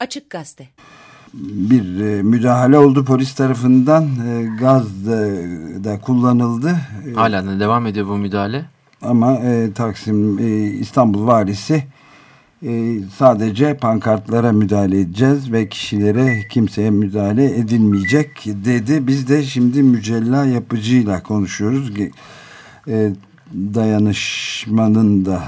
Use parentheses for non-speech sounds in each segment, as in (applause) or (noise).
Açık Gazete bir e, müdahale oldu polis tarafından e, gaz da, da kullanıldı. E, Hala da devam ediyor bu müdahale. Ama e, Taksim e, İstanbul valisi e, sadece pankartlara müdahale edeceğiz ve kişilere kimseye müdahale edilmeyecek dedi. Biz de şimdi mücella yapıcıyla konuşuyoruz. E, dayanışmanın da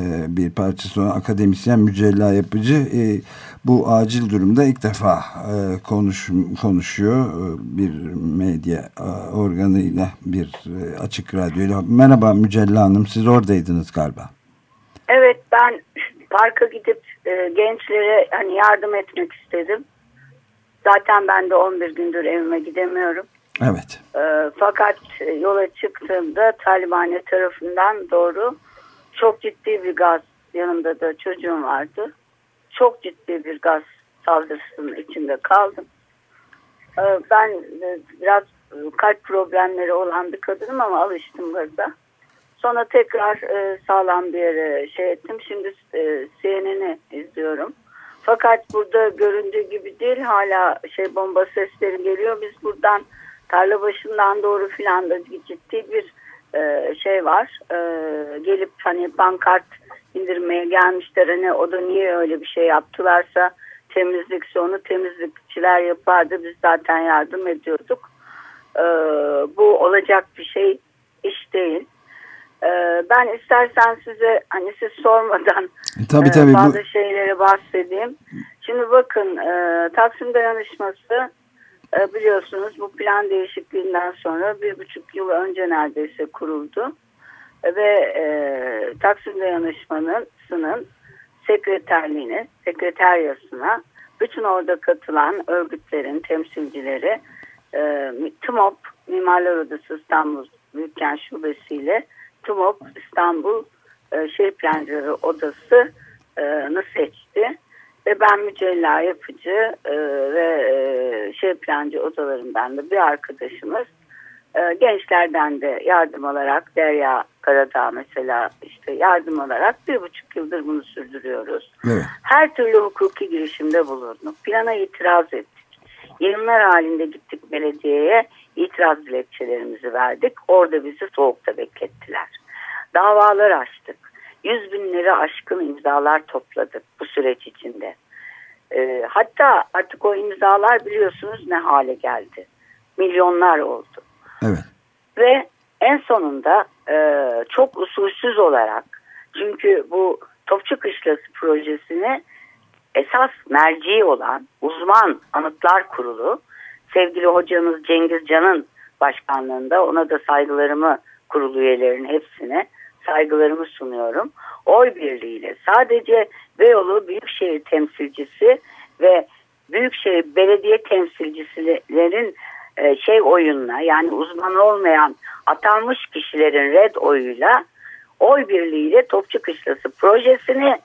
e, bir parçası olan akademisyen mücella yapıcı e, bu acil durumda ilk defa e, konuş, konuşuyor e, bir medya e, organıyla bir e, açık radyoyla. Merhaba Mücella Hanım siz oradaydınız galiba. Evet ben parka gidip e, gençlere hani yardım etmek istedim. Zaten ben de 11 gündür evime gidemiyorum. Evet. E, fakat yola çıktığımda Talibane tarafından doğru çok ciddi bir gaz yanımda da çocuğum vardı. Çok ciddi bir gaz saldırısının içinde kaldım. E, ben e, biraz kalp problemleri olan bir kadınım ama alıştım gaza. Sonra tekrar e, sağlam bir yere şey ettim. Şimdi e, CNN'i izliyorum. Fakat burada göründüğü gibi değil. Hala şey bomba sesleri geliyor. Biz buradan tarla başından doğru filan da ciddi bir e, şey var. E, gelip hani pankart indirmeye gelmişler. Hani o da niye öyle bir şey yaptılarsa temizlikse onu temizlikçiler yapardı. Biz zaten yardım ediyorduk. E, bu olacak bir şey iş değil. Ee, ben istersen size hani siz sormadan tabii, tabii, e, bazı bu... şeyleri bahsedeyim. Şimdi bakın e, Taksim Dayanışması e, biliyorsunuz bu plan değişikliğinden sonra bir buçuk yıl önce neredeyse kuruldu. Ve e, Taksim Dayanışması'nın sekreterliğine, sekreteryasına bütün orada katılan örgütlerin temsilcileri e, TMOP Mimarlar Odası İstanbul Büyükkent Şubesi TUMOP İstanbul e, Şehir Plancıları Odası'nı seçti. Ve ben mücella yapıcı e, ve e, şehir plancı odalarından da bir arkadaşımız e, gençlerden de yardım alarak Derya Karadağ mesela işte yardım alarak bir buçuk yıldır bunu sürdürüyoruz. Evet. Her türlü hukuki girişimde bulunduk. Plana itiraz ettik. Yayınlar halinde gittik belediyeye itiraz dilekçelerimizi verdik. Orada bizi soğukta beklettiler. Davalar açtık. Yüz binleri aşkın imzalar topladık bu süreç içinde. E, hatta artık o imzalar biliyorsunuz ne hale geldi. Milyonlar oldu. Evet. Ve en sonunda e, çok usulsüz olarak çünkü bu Topçu Kışlası projesini esas merci olan uzman anıtlar kurulu sevgili hocamız Cengiz Can'ın başkanlığında ona da saygılarımı kurulu üyelerinin hepsine saygılarımı sunuyorum. Oy birliğiyle sadece Beyoğlu Büyükşehir temsilcisi ve Büyükşehir Belediye temsilcilerin e, şey oyunla yani uzman olmayan atanmış kişilerin red oyuyla oy birliğiyle Topçu Kışlası projesini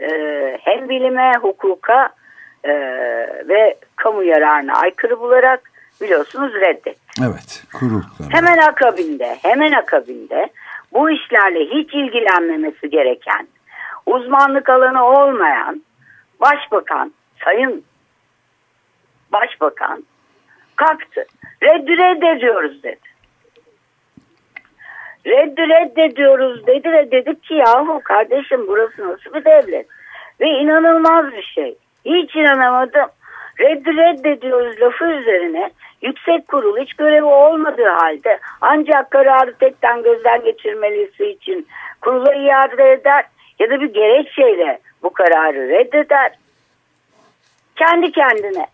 e, hem bilime, hukuka e, ve kamu yararına aykırı bularak biliyorsunuz reddetti. Evet, kurul. Hemen akabinde, hemen akabinde bu işlerle hiç ilgilenmemesi gereken, uzmanlık alanı olmayan başbakan, sayın başbakan kalktı. Reddi reddediyoruz dedi. Reddi reddediyoruz dedi ve dedik ki yahu kardeşim burası nasıl bir devlet? Ve inanılmaz bir şey. Hiç inanamadım. Reddi reddediyoruz lafı üzerine yüksek kurul hiç görevi olmadığı halde ancak kararı tekten gözden geçirmelisi için kurula iade eder ya da bir gerekçeyle bu kararı reddeder. Kendi kendine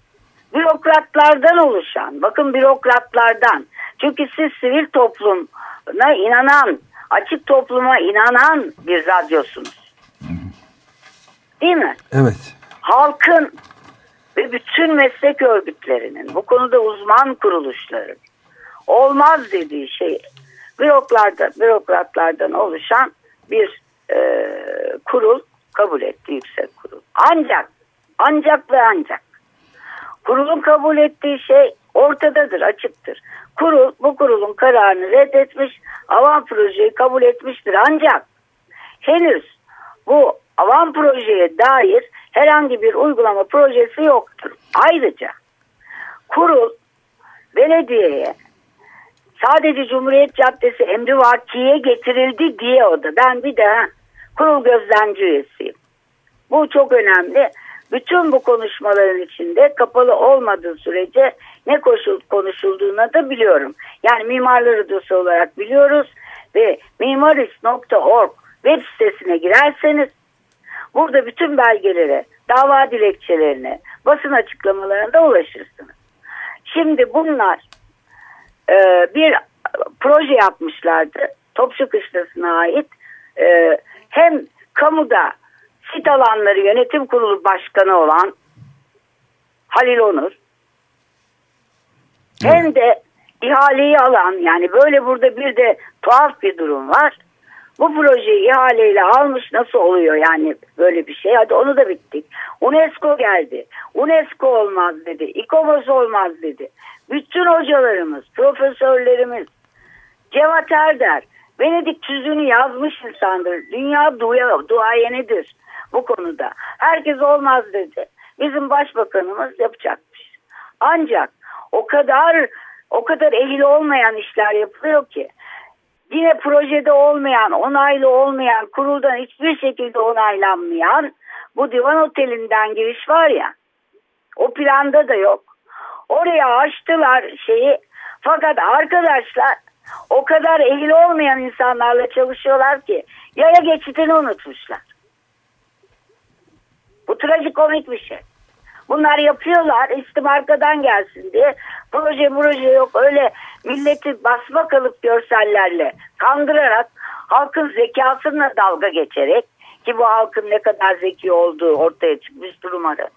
bürokratlardan oluşan, bakın bürokratlardan. Çünkü siz sivil toplumuna inanan, açık topluma inanan bir radyosunuz. Değil mi? Evet. Halkın ve bütün meslek örgütlerinin bu konuda uzman kuruluşların olmaz dediği şey büroklarda, bürokratlardan oluşan bir e, kurul kabul etti yüksek kurul. Ancak ancak ve ancak kurulun kabul ettiği şey ortadadır, açıktır. Kurul bu kurulun kararını reddetmiş, avan projeyi kabul etmiştir. Ancak henüz bu avan projeye dair herhangi bir uygulama projesi yoktur. Ayrıca kurul belediyeye sadece Cumhuriyet Caddesi Emri Vakiye getirildi diye o da. Ben bir de kurul gözlemci üyesiyim. Bu çok önemli. Bütün bu konuşmaların içinde kapalı olmadığı sürece ne koşul konuşulduğunu da biliyorum. Yani mimarlar odası olarak biliyoruz ve mimaris.org web sitesine girerseniz burada bütün belgelere, dava dilekçelerine, basın açıklamalarına ulaşırsınız. Şimdi bunlar e, bir proje yapmışlardı. Topçu Kışlası'na ait. E, hem kamuda sit alanları yönetim kurulu başkanı olan Halil Onur hem de ihaleyi alan yani böyle burada bir de tuhaf bir durum var. Bu projeyi ihaleyle almış nasıl oluyor yani böyle bir şey hadi onu da bittik. UNESCO geldi. UNESCO olmaz dedi. İKOMOS olmaz dedi. Bütün hocalarımız, profesörlerimiz Cevat Erder Venedik tüzüğünü yazmış insandır. Dünya duya, duayenidir bu konuda. Herkes olmaz dedi. Bizim başbakanımız yapacakmış. Ancak o kadar o kadar ehil olmayan işler yapılıyor ki yine projede olmayan, onaylı olmayan, kuruldan hiçbir şekilde onaylanmayan bu divan otelinden giriş var ya o planda da yok. Oraya açtılar şeyi fakat arkadaşlar o kadar ehil olmayan insanlarla çalışıyorlar ki yaya geçitini unutmuşlar. Bu trajikomik bir şey. Bunlar yapıyorlar istim arkadan gelsin diye. Proje proje yok öyle milleti basma kalıp görsellerle kandırarak halkın zekasına dalga geçerek ki bu halkın ne kadar zeki olduğu ortaya çıkmış durumları.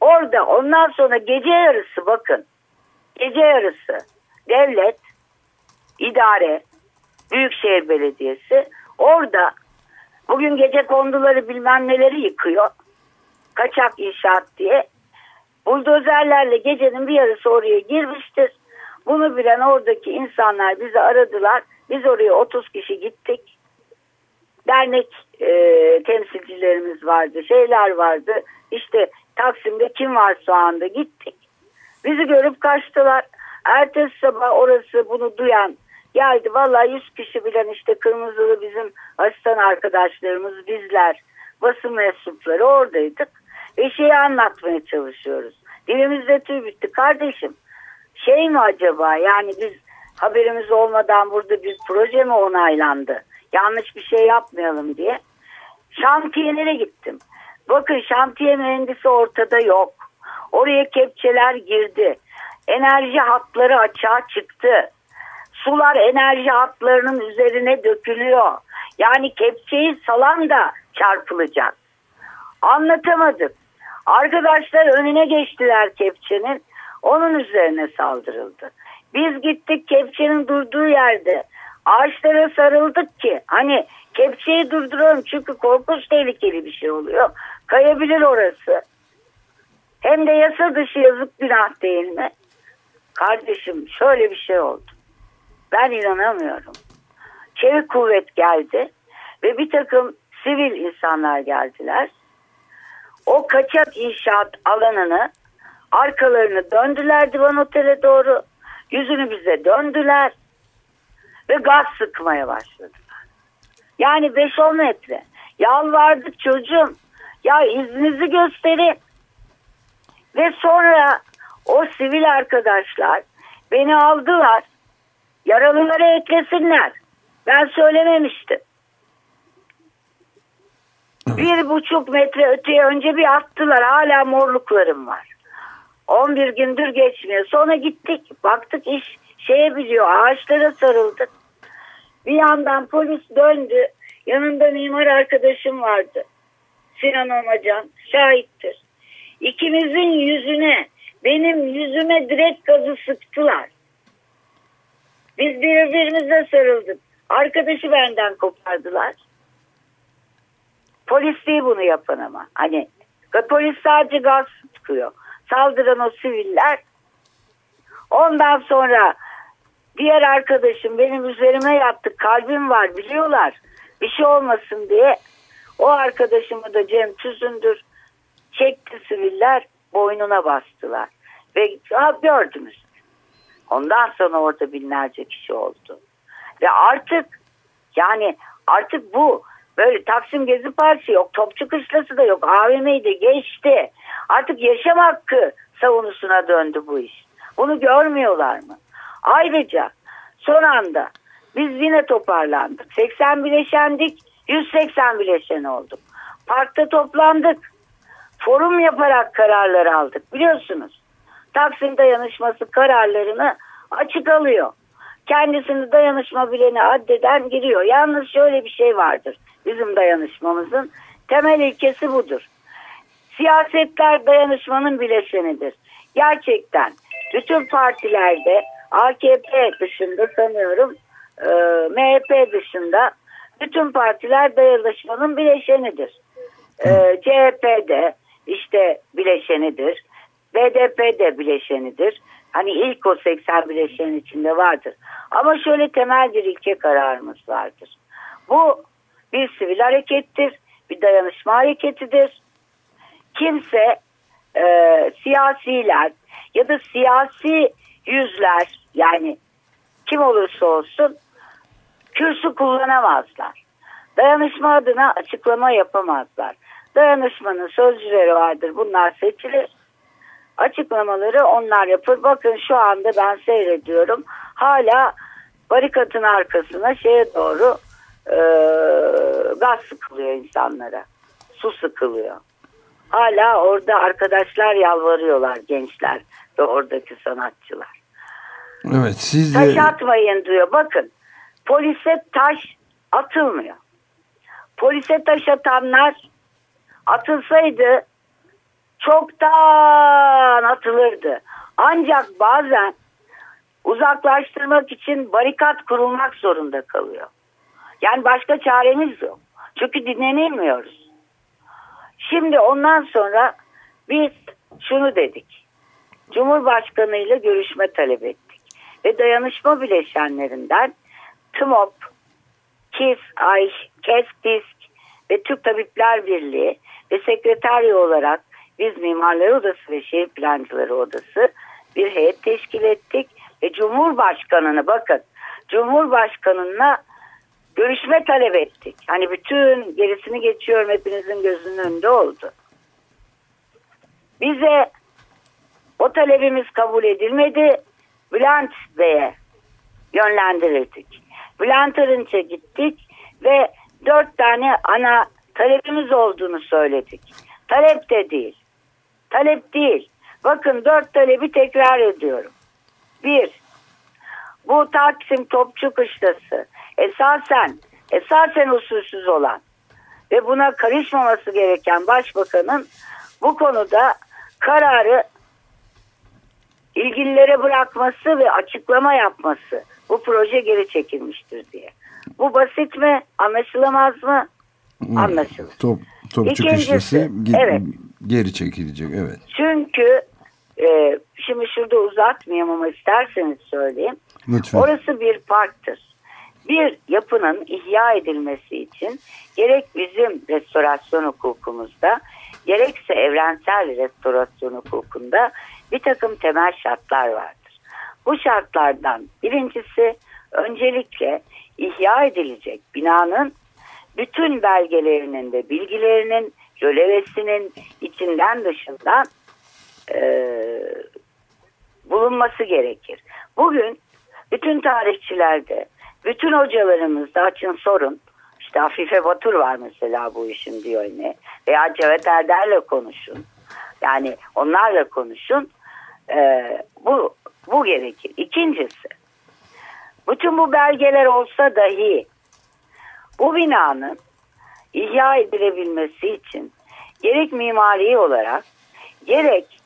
Orada ondan sonra gece yarısı bakın gece yarısı devlet idare Büyükşehir Belediyesi orada bugün gece konduları bilmem neleri yıkıyor kaçak inşaat diye buldozerlerle gecenin bir yarısı oraya girmiştir. Bunu bilen oradaki insanlar bizi aradılar. Biz oraya 30 kişi gittik. Dernek e, temsilcilerimiz vardı, şeyler vardı. İşte Taksim'de kim var şu anda gittik. Bizi görüp kaçtılar. Ertesi sabah orası bunu duyan geldi. Vallahi 100 kişi bilen işte kırmızılı bizim asistan arkadaşlarımız bizler basın mensupları oradaydık. Ve şeyi anlatmaya çalışıyoruz. Dilimizde tüy bitti kardeşim. Şey mi acaba yani biz haberimiz olmadan burada bir proje mi onaylandı? Yanlış bir şey yapmayalım diye. Şantiyelere gittim. Bakın şantiye mühendisi ortada yok. Oraya kepçeler girdi. Enerji hatları açığa çıktı. Sular enerji hatlarının üzerine dökülüyor. Yani kepçeyi salan da çarpılacak. Anlatamadık. Arkadaşlar önüne geçtiler kepçenin. Onun üzerine saldırıldı. Biz gittik kepçenin durduğu yerde ağaçlara sarıldık ki hani kepçeyi durduralım çünkü korkunç tehlikeli bir şey oluyor. Kayabilir orası. Hem de yasa dışı yazık günah değil mi? Kardeşim şöyle bir şey oldu. Ben inanamıyorum. Çevik kuvvet geldi ve bir takım sivil insanlar geldiler. O kaçak inşaat alanını arkalarını döndüler divan otele doğru. Yüzünü bize döndüler ve gaz sıkmaya başladılar. Yani 5-10 metre. Yalvardık çocuğum. Ya izninizi gösterin. Ve sonra o sivil arkadaşlar beni aldılar. Yaralılara eklesinler. Ben söylememiştim. Bir buçuk metre öteye önce bir attılar. Hala morluklarım var. 11 gündür geçmiyor. Sonra gittik. Baktık iş şeye biliyor. Ağaçlara sarıldık. Bir yandan polis döndü. Yanında mimar arkadaşım vardı. Sinan Omacan. Şahittir. İkimizin yüzüne benim yüzüme direkt gazı sıktılar. Biz birbirimize sarıldık. Arkadaşı benden kopardılar. Polis değil bunu yapan ama. Hani polis sadece gaz sıkıyor. Saldıran o siviller. Ondan sonra diğer arkadaşım benim üzerime yattı. Kalbim var biliyorlar. Bir şey olmasın diye. O arkadaşımı da Cem Tüzündür Çekti siviller boynuna bastılar. Ve ha, gördünüz. Ondan sonra orada binlerce kişi oldu. Ve artık yani artık bu böyle Taksim Gezi Partisi yok. Topçu Kışlası da yok. AVM'yi de geçti. Artık yaşam hakkı savunusuna döndü bu iş. Bunu görmüyorlar mı? Ayrıca son anda biz yine toparlandık. 80 bileşendik, 180 bileşen olduk. Parkta toplandık. Forum yaparak kararlar aldık biliyorsunuz. Taksim dayanışması kararlarını açık alıyor. Kendisini dayanışma bileni addeden giriyor. Yalnız şöyle bir şey vardır bizim dayanışmamızın. Temel ilkesi budur. Siyasetler dayanışmanın bileşenidir. Gerçekten bütün partilerde AKP dışında sanıyorum e, MHP dışında bütün partiler dayanışmanın bileşenidir. E, CHP'de işte bileşenidir. BDP de bileşenidir. Hani ilk o 80 bileşenin içinde vardır. Ama şöyle temel bir ilke kararımız vardır. Bu bir sivil harekettir, bir dayanışma hareketidir. Kimse e, siyasiler ya da siyasi yüzler yani kim olursa olsun kürsü kullanamazlar. Dayanışma adına açıklama yapamazlar. Dayanışmanın sözcüleri vardır. Bunlar seçilir. Açıklamaları onlar yapır. Bakın şu anda ben seyrediyorum. Hala barikatın arkasına şeye doğru e, gaz sıkılıyor insanlara. Su sıkılıyor. Hala orada arkadaşlar yalvarıyorlar gençler ve oradaki sanatçılar. Evet siz Taş atmayın diyor. Bakın polise taş atılmıyor. Polise taş atanlar atılsaydı çoktan atılırdı. Ancak bazen uzaklaştırmak için barikat kurulmak zorunda kalıyor. Yani başka çaremiz yok. Çünkü dinlenemiyoruz. Şimdi ondan sonra biz şunu dedik. Cumhurbaşkanı ile görüşme talep ettik. Ve dayanışma bileşenlerinden TMOP, KİS, AY, KES, DİSK ve Türk Tabipler Birliği ve sekreterya olarak biz Mimarlar Odası ve Şehir Plancıları Odası bir heyet teşkil ettik ve Cumhurbaşkanını bakın Cumhurbaşkanına görüşme talep ettik. Hani bütün gerisini geçiyorum hepinizin gözünün önünde oldu. Bize o talebimiz kabul edilmedi. Bülent Bey'e yönlendirildik. Bülent Arınç'a gittik ve dört tane ana talebimiz olduğunu söyledik. Talep de değil. Talep değil. Bakın dört talebi tekrar ediyorum. Bir, bu Taksim Topçu Kışlası esasen, esasen usulsüz olan ve buna karışmaması gereken başbakanın bu konuda kararı ilgililere bırakması ve açıklama yapması bu proje geri çekilmiştir diye. Bu basit mi? Anlaşılamaz mı? Anlaşılır. Top, topçu İkincisi, evet. geri çekilecek. Evet. Çünkü e, şimdi şurada uzatmayayım ama isterseniz söyleyeyim. Lütfen. Orası bir parktır. Bir yapının ihya edilmesi için gerek bizim restorasyon hukukumuzda gerekse evrensel restorasyon hukukunda bir takım temel şartlar vardır. Bu şartlardan birincisi öncelikle ihya edilecek binanın bütün belgelerinin de bilgilerinin rölevesinin içinden dışından e, bulunması gerekir. Bugün bütün tarihçilerde, bütün hocalarımızda açın sorun. İşte Afife Batur var mesela bu işin diyor ne. Veya Cevet Erder'le konuşun. Yani onlarla konuşun. Ee, bu, bu gerekir. İkincisi, bütün bu belgeler olsa dahi bu binanın ihya edilebilmesi için gerek mimari olarak gerek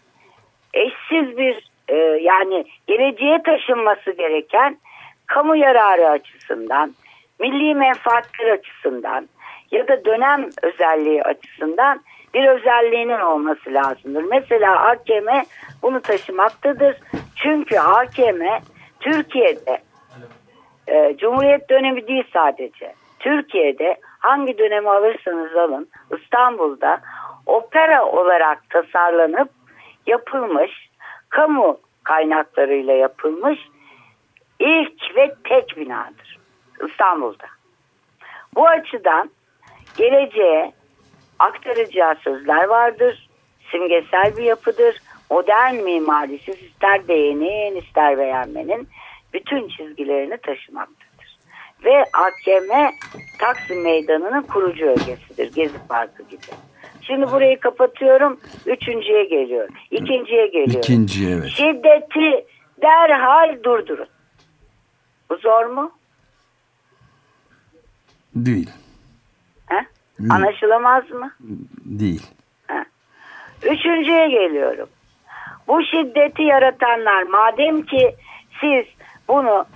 eşsiz bir e, yani geleceğe taşınması gereken kamu yararı açısından, milli menfaatler açısından ya da dönem özelliği açısından bir özelliğinin olması lazımdır. Mesela AKM bunu taşımaktadır. Çünkü AKM Türkiye'de e, Cumhuriyet dönemi değil sadece. Türkiye'de hangi dönemi alırsanız alın İstanbul'da opera olarak tasarlanıp yapılmış, kamu kaynaklarıyla yapılmış ilk ve tek binadır İstanbul'da. Bu açıdan geleceğe aktaracağı sözler vardır. Simgesel bir yapıdır. Modern mimarisi ister beğenin ister beğenmenin bütün çizgilerini taşımaktadır. Ve AKM Taksim Meydanı'nın kurucu ögesidir. Gezi Parkı gibi. Şimdi burayı kapatıyorum. Üçüncüye geliyorum. İkinciye geliyorum. İkinci evet. Şiddeti derhal durdurun. Bu zor mu? Değil. He? Anlaşılamaz mı? Değil. He. Üçüncüye geliyorum. Bu şiddeti yaratanlar madem ki siz bunu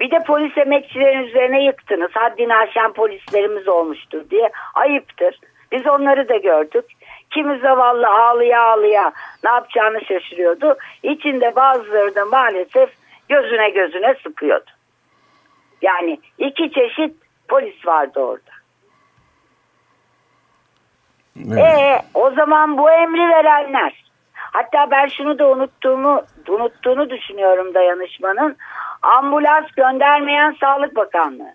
bir de polis emekçilerin üzerine yıktınız. Haddini aşan polislerimiz olmuştur diye ayıptır. Biz onları da gördük. Kimi zavallı ağlıya ağlıya ne yapacağını şaşırıyordu. İçinde bazıları da maalesef gözüne gözüne sıkıyordu. Yani iki çeşit polis vardı orada. Evet. E o zaman bu emri verenler hatta ben şunu da unuttuğumu unuttuğunu düşünüyorum dayanışmanın ambulans göndermeyen Sağlık Bakanlığı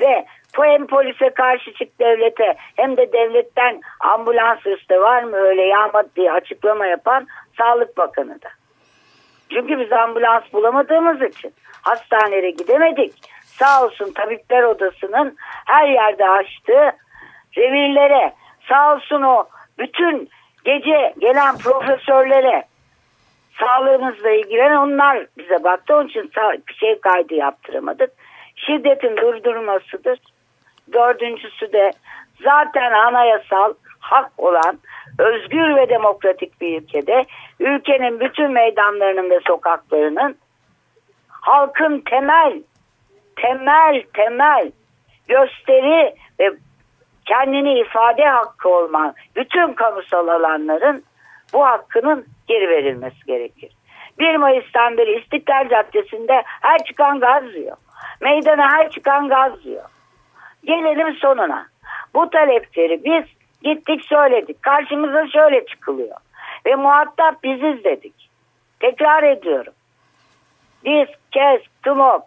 ve hem polise karşı çık devlete hem de devletten ambulans üstü var mı öyle yağmadı diye açıklama yapan Sağlık Bakanı da. Çünkü biz ambulans bulamadığımız için hastanelere gidemedik. Sağ olsun tabipler odasının her yerde açtığı revirlere sağ olsun o bütün gece gelen profesörlere sağlığımızla ilgilenen onlar bize baktı. Onun için bir şey kaydı yaptıramadık. Şiddetin durdurmasıdır. Dördüncüsü de zaten anayasal hak olan özgür ve demokratik bir ülkede ülkenin bütün meydanlarının ve sokaklarının halkın temel temel temel gösteri ve kendini ifade hakkı olman bütün kamusal alanların bu hakkının geri verilmesi gerekir. 1 Mayıs'tan beri İstiklal Caddesi'nde her çıkan gaz diyor. Meydana her çıkan gaz diyor. Gelelim sonuna. Bu talepleri biz gittik söyledik. Karşımıza şöyle çıkılıyor. Ve muhatap biziz dedik. Tekrar ediyorum. Biz, KES, TMOP,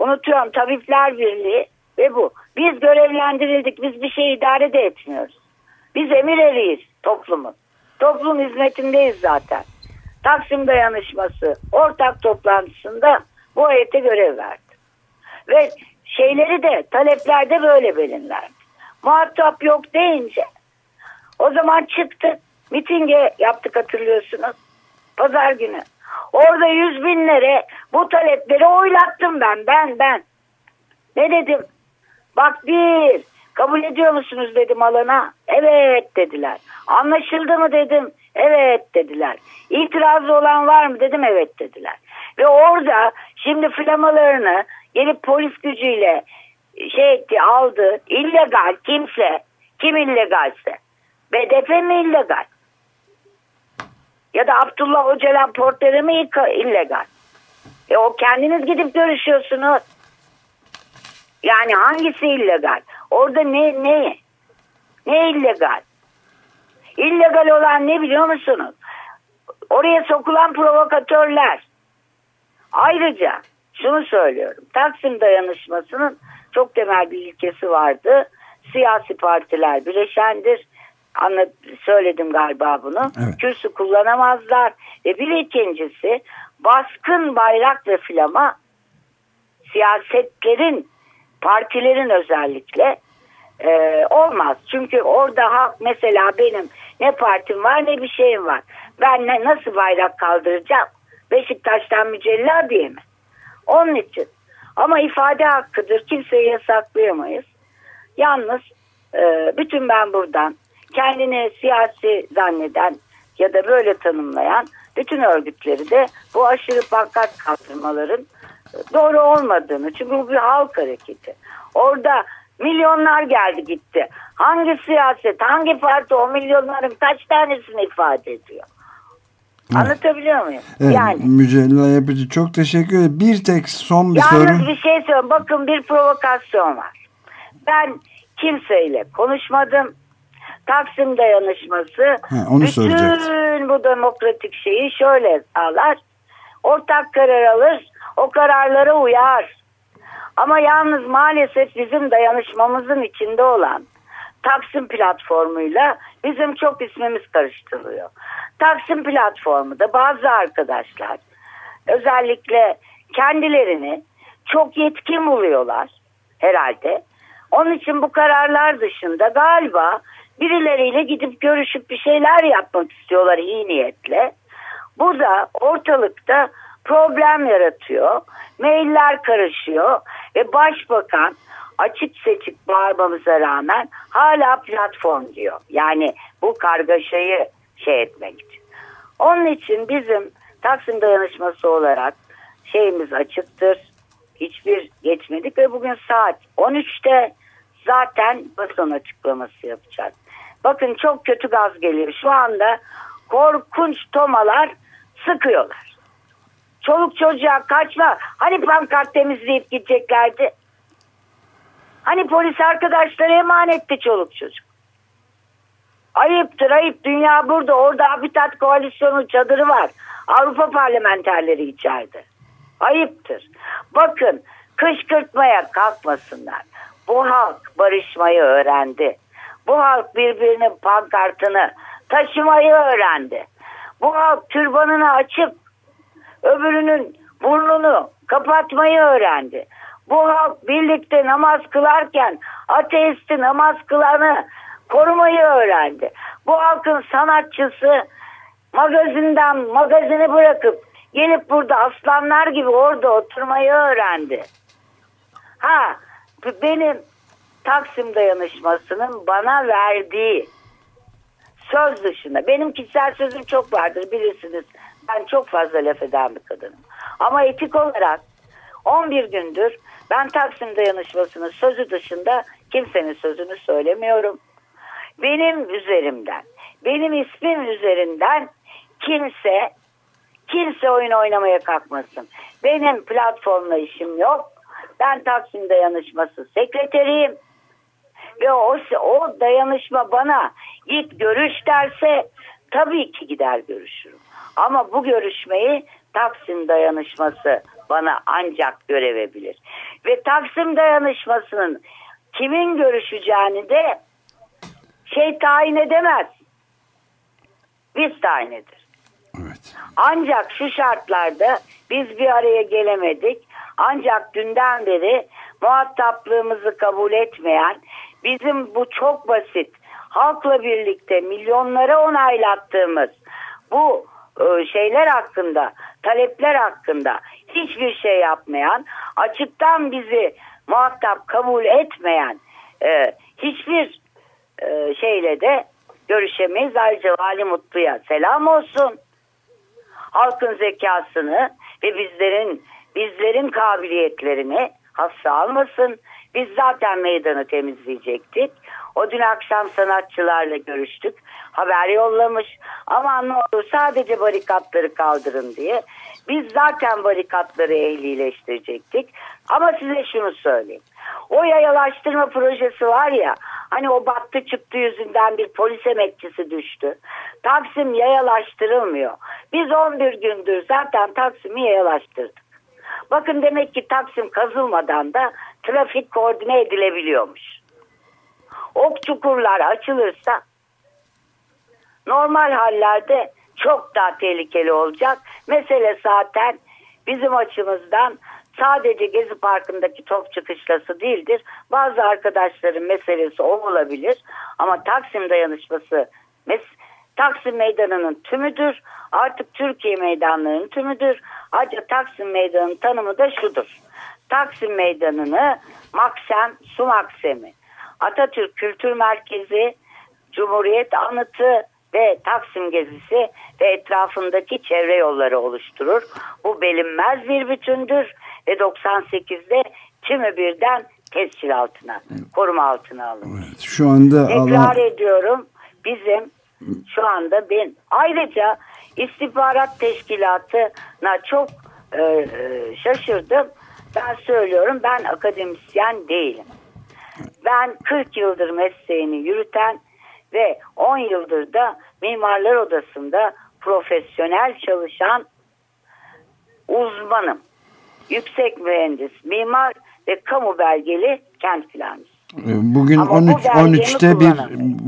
unutuyorum Tabipler Birliği ve bu. Biz görevlendirildik. Biz bir şey idare de etmiyoruz. Biz emir eriyiz toplumun. Toplum hizmetindeyiz zaten. Taksim Dayanışması ortak toplantısında bu heyete görev verdi. Ve şeyleri de taleplerde böyle belirlerdi. Muhatap yok deyince o zaman çıktık mitinge yaptık hatırlıyorsunuz. Pazar günü. Orada yüz binlere bu talepleri oylattım ben ben ben. Ne dedim? Bak bir kabul ediyor musunuz dedim alana. Evet dediler. Anlaşıldı mı dedim. Evet dediler. İtirazı olan var mı dedim. Evet dediler. Ve orada şimdi flamalarını gelip polis gücüyle şey etti aldı. illegal kimse kim illegalse. BDP mi illegal? Ya da Abdullah Öcalan porteri mi illegal? E o kendiniz gidip görüşüyorsunuz. Yani hangisi illegal? Orada ne ne? Ne illegal? İllegal olan ne biliyor musunuz? Oraya sokulan provokatörler. Ayrıca şunu söylüyorum. Taksim dayanışmasının çok temel bir ilkesi vardı. Siyasi partiler bileşendir. Anlat, söyledim galiba bunu. Evet. Kürsü kullanamazlar. Ve bir ikincisi baskın bayrak ve flama siyasetlerin partilerin özellikle e, olmaz. Çünkü orada halk mesela benim ne partim var ne bir şeyim var. Ben ne, nasıl bayrak kaldıracağım? Beşiktaş'tan mücella diye mi? Onun için. Ama ifade hakkıdır. Kimseyi yasaklayamayız. Yalnız e, bütün ben buradan kendini siyasi zanneden ya da böyle tanımlayan bütün örgütleri de bu aşırı pankart kaldırmaların doğru olmadığını. Çünkü bu bir halk hareketi. Orada milyonlar geldi gitti. Hangi siyaset, hangi parti o milyonların kaç tanesini ifade ediyor? Evet. Anlatabiliyor muyum? Evet, yani Mücella Yapıcı çok teşekkür ederim. Bir tek son bir soru. Yalnız bir şey söyleyeyim. Bakın bir provokasyon var. Ben kimseyle konuşmadım. Taksim dayanışması Ha, onu bütün bu demokratik şeyi şöyle sağlar. Ortak karar alır, o kararlara uyar. Ama yalnız maalesef bizim dayanışmamızın içinde olan Taksim platformuyla bizim çok ismimiz karıştırılıyor. Taksim platformu da bazı arkadaşlar özellikle kendilerini çok yetkin buluyorlar herhalde. Onun için bu kararlar dışında galiba birileriyle gidip görüşüp bir şeyler yapmak istiyorlar iyi niyetle. Bu da ortalıkta problem yaratıyor. Mailler karışıyor ve başbakan açık seçik bağırmamıza rağmen hala platform diyor. Yani bu kargaşayı şey etmek için. Onun için bizim Taksim Dayanışması olarak şeyimiz açıktır. Hiçbir geçmedik ve bugün saat 13'te zaten basın açıklaması yapacağız. Bakın çok kötü gaz geliyor. Şu anda korkunç tomalar sıkıyorlar. Çoluk çocuğa kaçma. Hani pankart temizleyip gideceklerdi? Hani polis arkadaşları emanetti çoluk çocuk. Ayıptır ayıp. Dünya burada. Orada Habitat Koalisyonu çadırı var. Avrupa parlamenterleri içeride. Ayıptır. Bakın kışkırtmaya kalkmasınlar. Bu halk barışmayı öğrendi. Bu halk birbirinin pankartını taşımayı öğrendi. Bu halk türbanını açıp öbürünün burnunu kapatmayı öğrendi. Bu halk birlikte namaz kılarken ateisti namaz kılanı korumayı öğrendi. Bu halkın sanatçısı magazinden magazini bırakıp gelip burada aslanlar gibi orada oturmayı öğrendi. Ha benim Taksim dayanışmasının bana verdiği söz dışında benim kişisel sözüm çok vardır bilirsiniz. Ben çok fazla laf eden bir kadınım. Ama etik olarak 11 gündür ben Taksim dayanışmasının sözü dışında kimsenin sözünü söylemiyorum. Benim üzerimden, benim ismim üzerinden kimse kimse oyun oynamaya kalkmasın. Benim platformla işim yok. Ben Taksim Dayanışması sekreteriyim. Ve o, o dayanışma bana git görüş derse tabii ki gider görüşürüm. Ama bu görüşmeyi Taksim Dayanışması bana ancak görevebilir. Ve Taksim Dayanışması'nın kimin görüşeceğini de şey tayin edemez. Biz tayin ederiz. Evet. Ancak şu şartlarda biz bir araya gelemedik. Ancak dünden beri muhataplığımızı kabul etmeyen bizim bu çok basit halkla birlikte milyonlara onaylattığımız bu e, şeyler hakkında talepler hakkında hiçbir şey yapmayan açıktan bizi muhatap kabul etmeyen e, hiçbir e, şeyle de görüşemeyiz. Ayrıca Vali Mutlu'ya selam olsun. Halkın zekasını ve bizlerin bizlerin kabiliyetlerini hassa almasın. Biz zaten meydanı temizleyecektik. O dün akşam sanatçılarla görüştük. Haber yollamış. Ama ne olur sadece barikatları kaldırın diye. Biz zaten barikatları ehlileştirecektik. Ama size şunu söyleyeyim. O yayalaştırma projesi var ya hani o battı çıktı yüzünden bir polis emekçisi düştü. Taksim yayalaştırılmıyor. Biz 11 gündür zaten Taksim'i yayalaştırdık. Bakın demek ki Taksim kazılmadan da trafik koordine edilebiliyormuş. Ok çukurlar açılırsa normal hallerde çok daha tehlikeli olacak. Mesele zaten bizim açımızdan sadece Gezi Parkı'ndaki top çıkışlası değildir. Bazı arkadaşların meselesi o olabilir. Ama Taksim dayanışması mes Taksim Meydanı'nın tümüdür. Artık Türkiye meydanlarının tümüdür. Ayrıca Taksim Meydanı'nın tanımı da şudur. Taksim Meydanı'nı Maksem, Su Maksemi, Atatürk Kültür Merkezi, Cumhuriyet Anıtı ve Taksim Gezisi ve etrafındaki çevre yolları oluşturur. Bu belinmez bir bütündür ve 98'de tümü birden tescil altına, koruma altına alınır. Evet, şu anda Tekrar alan... ediyorum bizim şu anda ben ayrıca istihbarat teşkilatına çok e, e, şaşırdım. Ben söylüyorum ben akademisyen değilim. Ben 40 yıldır mesleğini yürüten ve 10 yıldır da Mimarlar Odası'nda profesyonel çalışan uzmanım. Yüksek mühendis, mimar ve kamu belgeli kent plancısı. E, bugün Ama bu 13 belgemi 13'te bir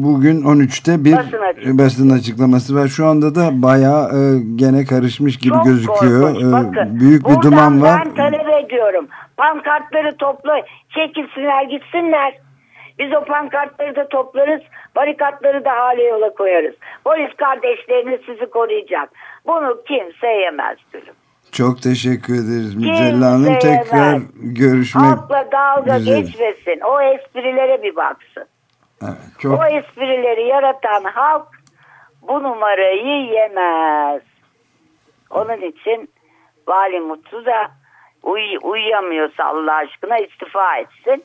bugün 13'te bir Basın açıklaması. basın açıklaması var. Şu anda da bayağı e, gene karışmış gibi Çok gözüküyor. korkunç. E, Bakın, büyük bir duman var. ben talep ediyorum. Pankartları topla, çekilsinler gitsinler. Biz o pankartları da toplarız, barikatları da hale yola koyarız. Polis kardeşleriniz sizi koruyacak. Bunu kimse yemez gülüm. Çok teşekkür ederiz Mücella Hanım. Tekrar yemez. görüşmek Halkla dalga üzere. geçmesin. O esprilere bir baksın. Evet, çok O esprileri yaratan halk bu numarayı yemez. Onun için Vali Mutlu da uy uyuyamıyorsa Allah aşkına istifa etsin.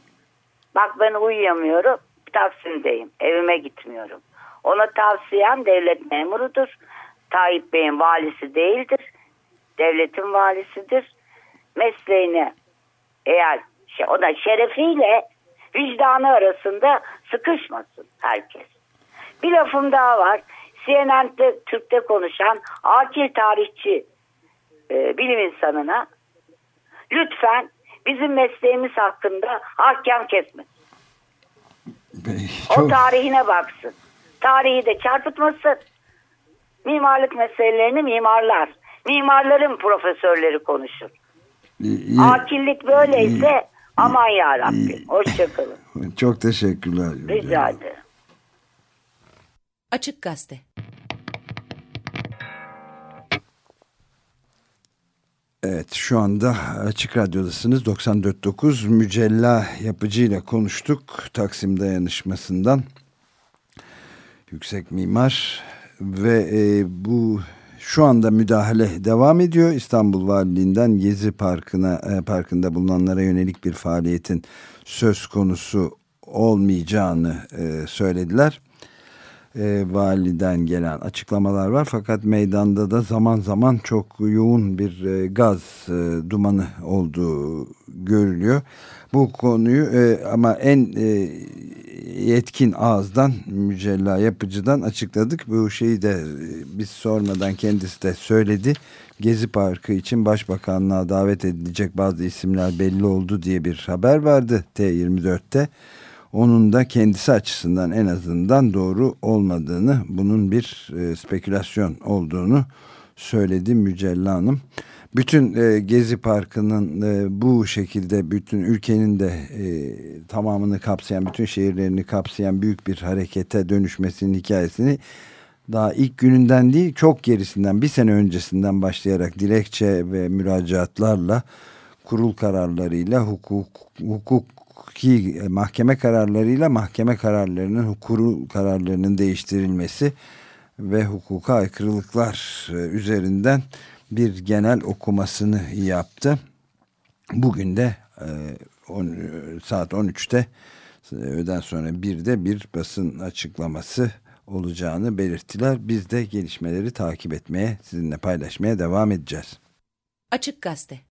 Bak ben uyuyamıyorum. Taksim'deyim. Evime gitmiyorum. Ona tavsiyem devlet memurudur. Tayyip Bey'in valisi değildir. Devletin valisidir. Mesleğine eğer şey, o da şerefiyle vicdanı arasında sıkışmasın herkes. Bir lafım daha var. CNN'de Türk'te konuşan akil tarihçi e, bilim insanına lütfen bizim mesleğimiz hakkında hakem kesme. Peki, O çok tarihine baksın. Tarihi de çarpıtmasın. Mimarlık meselelerini mimarlar, mimarların profesörleri konuşur. iyi- Akillik böyleyse aman ya Rabbim. Hoşçakalın. (laughs) çok teşekkürler. Rica ederim. Açık Gazete Evet şu anda Açık Radyo'dasınız 94.9 Mücella yapıcıyla konuştuk Taksim dayanışmasından yüksek mimar ve e, bu şu anda müdahale devam ediyor. İstanbul Valiliğinden Gezi Parkı'na e, parkında bulunanlara yönelik bir faaliyetin söz konusu olmayacağını e, söylediler e, validen gelen açıklamalar var. Fakat meydanda da zaman zaman çok yoğun bir e, gaz e, dumanı olduğu görülüyor. Bu konuyu e, ama en e, yetkin ağızdan Mücella Yapıcı'dan açıkladık. Bu şeyi de e, biz sormadan kendisi de söyledi. Gezi Parkı için Başbakanlığa davet edilecek bazı isimler belli oldu diye bir haber vardı T24'te onun da kendisi açısından en azından doğru olmadığını, bunun bir e, spekülasyon olduğunu söyledi Mücella Hanım. Bütün e, Gezi Parkı'nın e, bu şekilde bütün ülkenin de e, tamamını kapsayan, bütün şehirlerini kapsayan büyük bir harekete dönüşmesinin hikayesini daha ilk gününden değil çok gerisinden bir sene öncesinden başlayarak dilekçe ve müracaatlarla kurul kararlarıyla hukuk hukuki e, mahkeme kararlarıyla mahkeme kararlarının kurul kararlarının değiştirilmesi ve hukuka aykırılıklar e, üzerinden bir genel okumasını yaptı. Bugün de e, saat 13'te öğleden sonra bir de bir basın açıklaması olacağını belirttiler. Biz de gelişmeleri takip etmeye, sizinle paylaşmaya devam edeceğiz. Açık Gazete